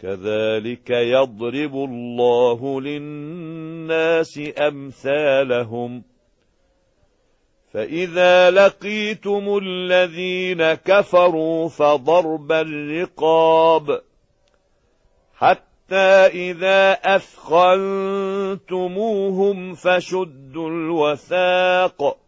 كذلك يضرب الله للناس أمثالهم. فإذا لقيتم الذين كفروا فضرب الرقاب حتى إذا أثخنتموهم فشدوا الوثاق.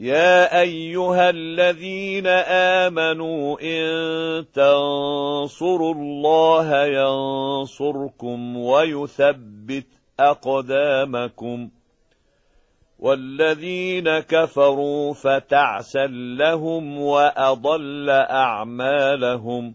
يا أيها الذين آمنوا إن تنصروا الله ينصركم ويثبت أقدامكم والذين كفروا فتعسا لهم وأضل أعمالهم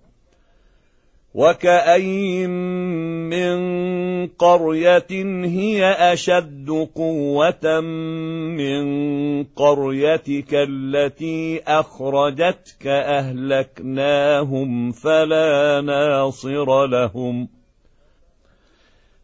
وكاين من قريه هي اشد قوه من قريتك التي اخرجتك اهلكناهم فلا ناصر لهم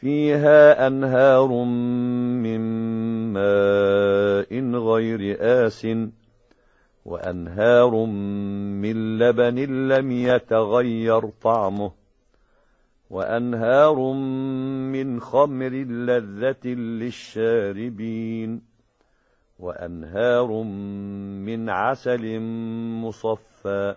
فيها أنهار من ماء غير آس وأنهار من لبن لم يتغير طعمه وأنهار من خمر لذة للشاربين وأنهار من عسل مصفى